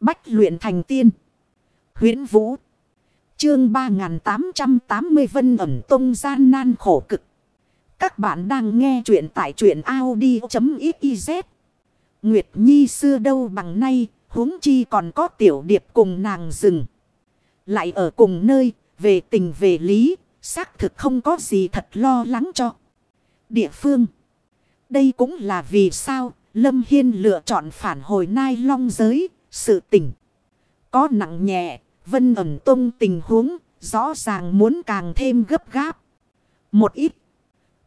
Bách luyện thành tiên. huyễn Vũ. Chương 3880 Vân ẩm tông gian nan khổ cực. Các bạn đang nghe truyện tại truyện Audi.xyz. Nguyệt Nhi xưa đâu bằng nay, huống chi còn có tiểu điệp cùng nàng rừng. Lại ở cùng nơi, về tình về lý, xác thực không có gì thật lo lắng cho. Địa phương. Đây cũng là vì sao Lâm Hiên lựa chọn phản hồi nai long giới, sự tình Có nặng nhẹ, vân ẩm tông tình huống, rõ ràng muốn càng thêm gấp gáp. Một ít.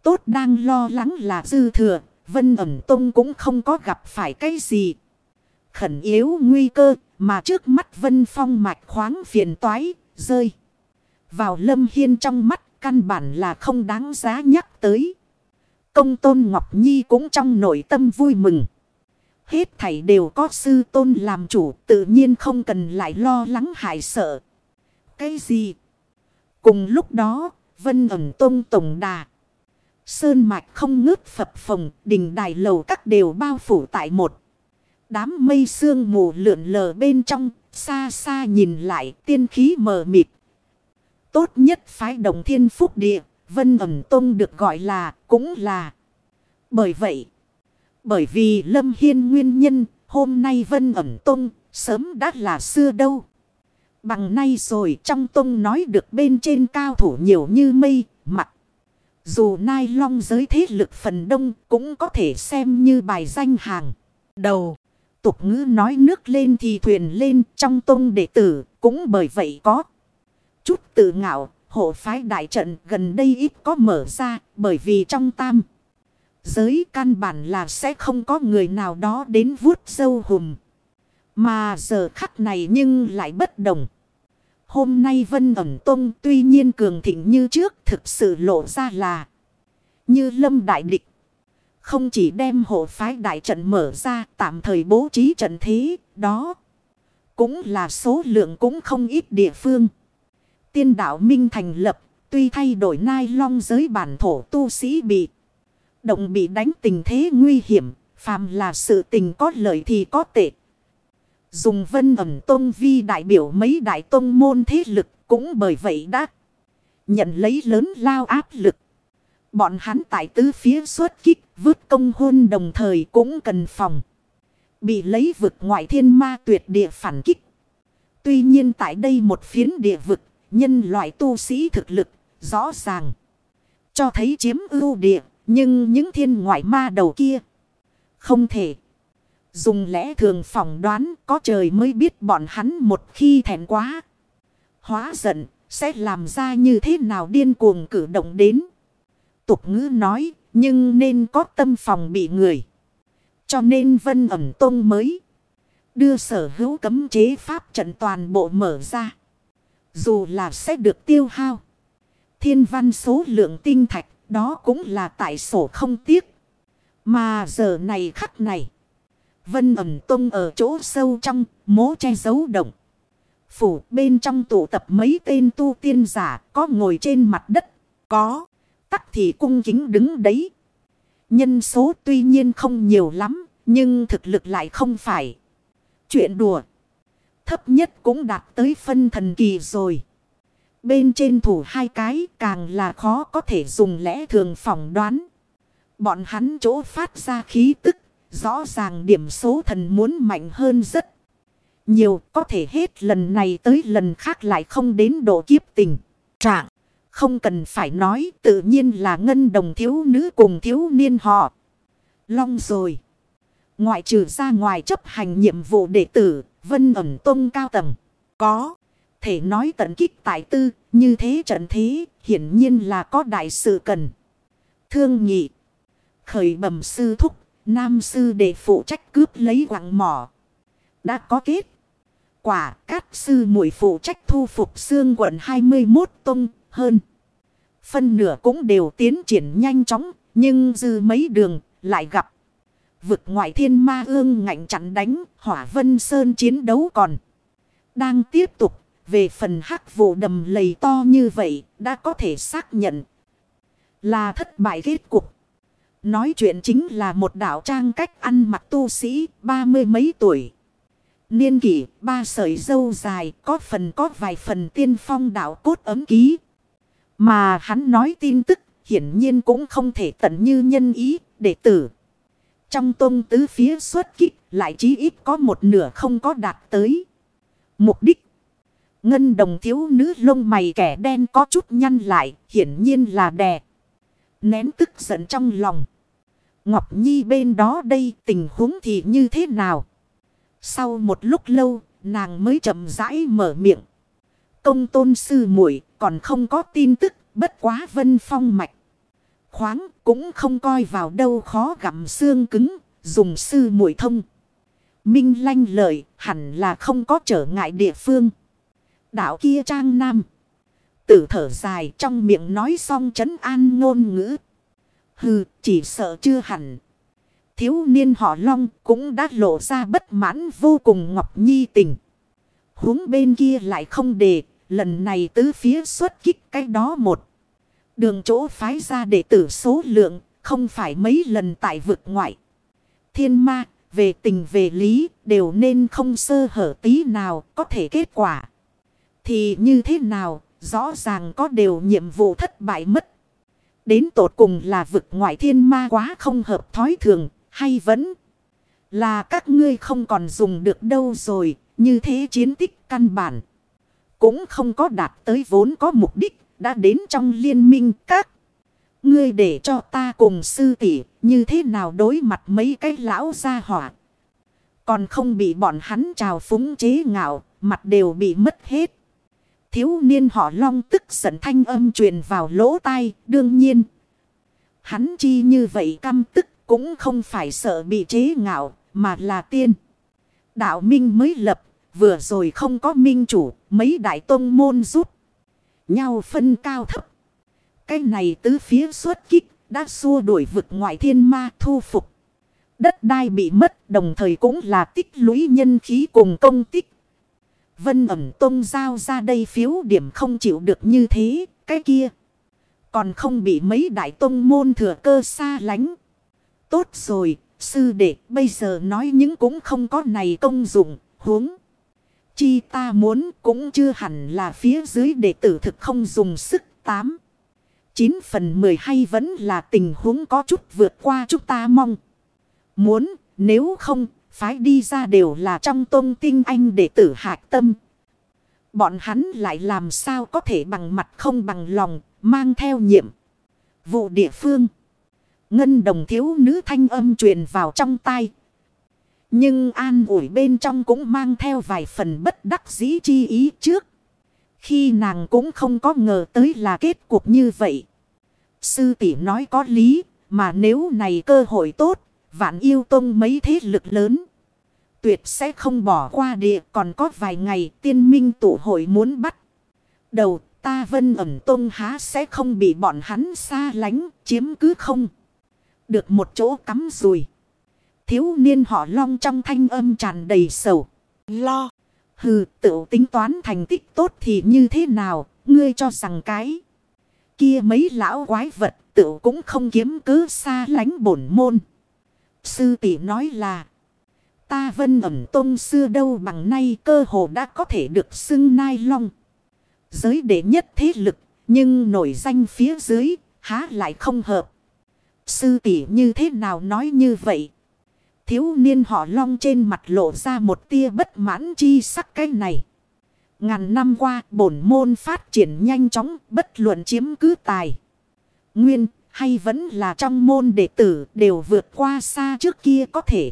Tốt đang lo lắng là dư thừa, vân ẩm tông cũng không có gặp phải cái gì. Khẩn yếu nguy cơ, mà trước mắt vân phong mạch khoáng phiền toái, rơi. Vào lâm hiên trong mắt, căn bản là không đáng giá nhắc tới. Công tôn Ngọc Nhi cũng trong nội tâm vui mừng. Hết thảy đều có sư tôn làm chủ tự nhiên không cần lại lo lắng hại sợ. Cái gì? Cùng lúc đó, vân ẩn tôn tổng đà. Sơn mạch không ngớt phập phồng, đình đài lầu các đều bao phủ tại một. Đám mây sương mù lượn lờ bên trong, xa xa nhìn lại tiên khí mờ mịt. Tốt nhất phái đồng thiên phúc địa, vân ẩn tôn được gọi là, cũng là. Bởi vậy, bởi vì Lâm Hiên nguyên nhân, hôm nay Vân ẩm Tông, sớm đã là xưa đâu. Bằng nay rồi trong Tông nói được bên trên cao thủ nhiều như mây, mặt. Dù nai long giới thế lực phần đông cũng có thể xem như bài danh hàng. Đầu, tục ngữ nói nước lên thì thuyền lên trong Tông đệ tử cũng bởi vậy có. Chút tự ngạo, hộ phái đại trận gần đây ít có mở ra bởi vì trong tam. Giới căn bản là sẽ không có người nào đó đến vuốt dâu hùm. Mà giờ khắc này nhưng lại bất đồng. Hôm nay Vân ẩm tông tuy nhiên cường thịnh như trước thực sự lộ ra là như lâm đại địch. Không chỉ đem hộ phái đại trận mở ra tạm thời bố trí trận thế, đó. Cũng là số lượng cũng không ít địa phương. Tiên đạo Minh thành lập tuy thay đổi nai long giới bản thổ tu sĩ bị động bị đánh tình thế nguy hiểm, phàm là sự tình có lợi thì có tệ. Dùng vân ẩm tôn vi đại biểu mấy đại tôn môn thế lực cũng bởi vậy đã nhận lấy lớn lao áp lực. Bọn hắn tại tứ phía xuất kích vứt công hôn đồng thời cũng cần phòng. Bị lấy vực ngoại thiên ma tuyệt địa phản kích. Tuy nhiên tại đây một phiến địa vực, nhân loại tu sĩ thực lực, rõ ràng. Cho thấy chiếm ưu địa, nhưng những thiên ngoại ma đầu kia. Không thể. Dùng lẽ thường phỏng đoán, có trời mới biết bọn hắn một khi thẹn quá. Hóa giận, sẽ làm ra như thế nào điên cuồng cử động đến. Tục ngữ nói, nhưng nên có tâm phòng bị người. Cho nên vân ẩm tông mới. Đưa sở hữu cấm chế pháp trận toàn bộ mở ra. Dù là sẽ được tiêu hao. Thiên văn số lượng tinh thạch đó cũng là tại sổ không tiếc. Mà giờ này khắc này. Vân ẩm tung ở chỗ sâu trong, mố che giấu động. Phủ bên trong tụ tập mấy tên tu tiên giả có ngồi trên mặt đất. Có. Tắc thì cung kính đứng đấy. Nhân số tuy nhiên không nhiều lắm. Nhưng thực lực lại không phải. Chuyện đùa. Thấp nhất cũng đạt tới phân thần kỳ rồi. Bên trên thủ hai cái càng là khó có thể dùng lẽ thường phỏng đoán. Bọn hắn chỗ phát ra khí tức. Rõ ràng điểm số thần muốn mạnh hơn rất nhiều. Có thể hết lần này tới lần khác lại không đến độ kiếp tình. Trạng. Không cần phải nói tự nhiên là ngân đồng thiếu nữ cùng thiếu niên họ. Long rồi. Ngoại trừ ra ngoài chấp hành nhiệm vụ đệ tử, vân ẩn tông cao tầng. Có thể nói tận kích tại tư, như thế trận thế, hiển nhiên là có đại sự cần. Thương nghị, khởi bẩm sư thúc, nam sư để phụ trách cướp lấy quặng mỏ. Đã có kết. Quả các sư muội phụ trách thu phục xương quận 21 tông hơn. Phân nửa cũng đều tiến triển nhanh chóng, nhưng dư mấy đường lại gặp. Vực ngoại thiên ma ương ngạnh chặn đánh, hỏa vân sơn chiến đấu còn. Đang tiếp tục về phần hắc vụ đầm lầy to như vậy đã có thể xác nhận là thất bại kết cục. Nói chuyện chính là một đạo trang cách ăn mặc tu sĩ ba mươi mấy tuổi. Niên kỷ, ba sợi dâu dài, có phần có vài phần tiên phong đạo cốt ấm ký. Mà hắn nói tin tức, hiển nhiên cũng không thể tận như nhân ý, đệ tử. Trong tôn tứ phía xuất kích, lại chí ít có một nửa không có đạt tới. Mục đích. Ngân đồng thiếu nữ lông mày kẻ đen có chút nhăn lại, hiển nhiên là đè. Nén tức giận trong lòng. Ngọc Nhi bên đó đây tình huống thì như thế nào? Sau một lúc lâu, nàng mới chậm rãi mở miệng. Công tôn sư muội còn không có tin tức, bất quá vân phong mạch. Khoáng cũng không coi vào đâu khó gặm xương cứng, dùng sư muội thông. Minh lanh lợi hẳn là không có trở ngại địa phương. Đạo kia trang nam. Tử thở dài trong miệng nói xong chấn an ngôn ngữ. Hừ, chỉ sợ chưa hẳn. Thiếu niên họ long cũng đã lộ ra bất mãn vô cùng ngọc nhi tình. huống bên kia lại không để, lần này tứ phía xuất kích cái đó một. Đường chỗ phái ra đệ tử số lượng, không phải mấy lần tại vực ngoại. Thiên ma, về tình về lý, đều nên không sơ hở tí nào, có thể kết quả. Thì như thế nào, rõ ràng có đều nhiệm vụ thất bại mất. Đến tột cùng là vực ngoại thiên ma quá không hợp thói thường, hay vẫn là các ngươi không còn dùng được đâu rồi, như thế chiến tích căn bản. Cũng không có đạt tới vốn có mục đích, đã đến trong liên minh các. Ngươi để cho ta cùng sư tỷ như thế nào đối mặt mấy cái lão gia hỏa. Còn không bị bọn hắn trào phúng chế ngạo, mặt đều bị mất hết. Thiếu niên họ long tức giận thanh âm truyền vào lỗ tai, đương nhiên. Hắn chi như vậy căm tức cũng không phải sợ bị chế ngạo, mà là tiên. Đạo Minh mới lập, vừa rồi không có minh chủ, mấy đại tông môn rút. Nhau phân cao thấp. Cái này tứ phía xuất kích, đã xua đuổi vực ngoại thiên ma thu phục. Đất đai bị mất đồng thời cũng là tích lũy nhân khí cùng công tích. Vân ẩm tông giao ra đây phiếu điểm không chịu được như thế, cái kia. Còn không bị mấy đại tông môn thừa cơ xa lánh. Tốt rồi, sư đệ bây giờ nói những cũng không có này công dụng, huống. Chi ta muốn cũng chưa hẳn là phía dưới đệ tử thực không dùng sức tám. 9 phần 10 hay vẫn là tình huống có chút vượt qua chúng ta mong. Muốn, nếu không, phái đi ra đều là trong tôn tinh anh đệ tử hạc tâm. Bọn hắn lại làm sao có thể bằng mặt không bằng lòng, mang theo nhiệm. Vụ địa phương. Ngân đồng thiếu nữ thanh âm truyền vào trong tai. Nhưng an ủi bên trong cũng mang theo vài phần bất đắc dĩ chi ý trước. Khi nàng cũng không có ngờ tới là kết cuộc như vậy. Sư tỷ nói có lý, mà nếu này cơ hội tốt, vạn yêu tông mấy thế lực lớn. Tuyệt sẽ không bỏ qua địa, còn có vài ngày tiên minh tụ hội muốn bắt. Đầu, ta vân ẩm tông há sẽ không bị bọn hắn xa lánh, chiếm cứ không. Được một chỗ cắm rùi. Thiếu niên họ long trong thanh âm tràn đầy sầu. Lo. Hừ tự tính toán thành tích tốt thì như thế nào. Ngươi cho rằng cái. Kia mấy lão quái vật tự cũng không kiếm cứ xa lánh bổn môn. Sư tỷ nói là. Ta vân ẩm tôn xưa đâu bằng nay cơ hồ đã có thể được xưng nai long. Giới đệ nhất thế lực. Nhưng nổi danh phía dưới, há lại không hợp. Sư tỷ như thế nào nói như vậy? Thiếu niên họ long trên mặt lộ ra một tia bất mãn chi sắc cái này. Ngàn năm qua, bổn môn phát triển nhanh chóng, bất luận chiếm cứ tài. Nguyên hay vẫn là trong môn đệ tử đều vượt qua xa trước kia có thể.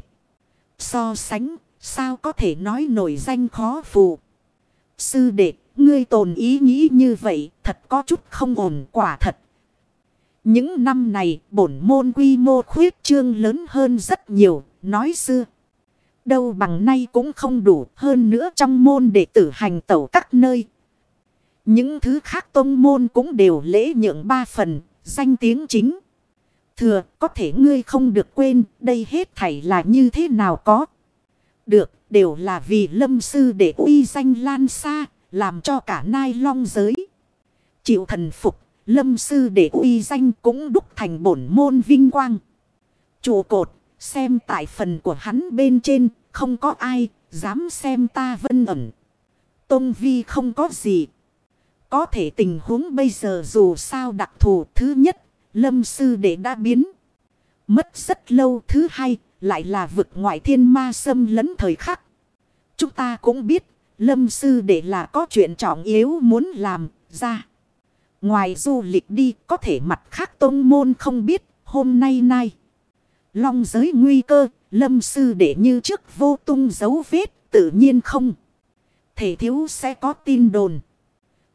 So sánh sao có thể nói nổi danh khó phù. Sư đệ ngươi tồn ý nghĩ như vậy thật có chút không ổn quả thật. Những năm này bổn môn quy mô khuyết trương lớn hơn rất nhiều, nói xưa. Đâu bằng nay cũng không đủ hơn nữa trong môn đệ tử hành tẩu các nơi. Những thứ khác tông môn cũng đều lễ nhượng ba phần, danh tiếng chính. Thừa, có thể ngươi không được quên, đây hết thảy là như thế nào có. Được, đều là vì lâm sư để uy danh lan xa, làm cho cả nai long giới. Chịu thần phục Lâm sư để uy danh cũng đúc thành bổn môn vinh quang. Chủ cột, xem tại phần của hắn bên trên, không có ai, Dám xem ta vân ẩn. Tông vi không có gì. Có thể tình huống bây giờ dù sao đặc thù thứ nhất, lâm sư đệ đã biến. Mất rất lâu thứ hai, lại là vực ngoại thiên ma xâm lấn thời khắc. Chúng ta cũng biết, lâm sư đệ là có chuyện trọng yếu muốn làm ra. Ngoài du lịch đi, có thể mặt khác tôn môn không biết, hôm nay nay. Long giới nguy cơ, lâm sư đệ như trước vô tung dấu vết, tự nhiên không. Thể thiếu sẽ có tin đồn.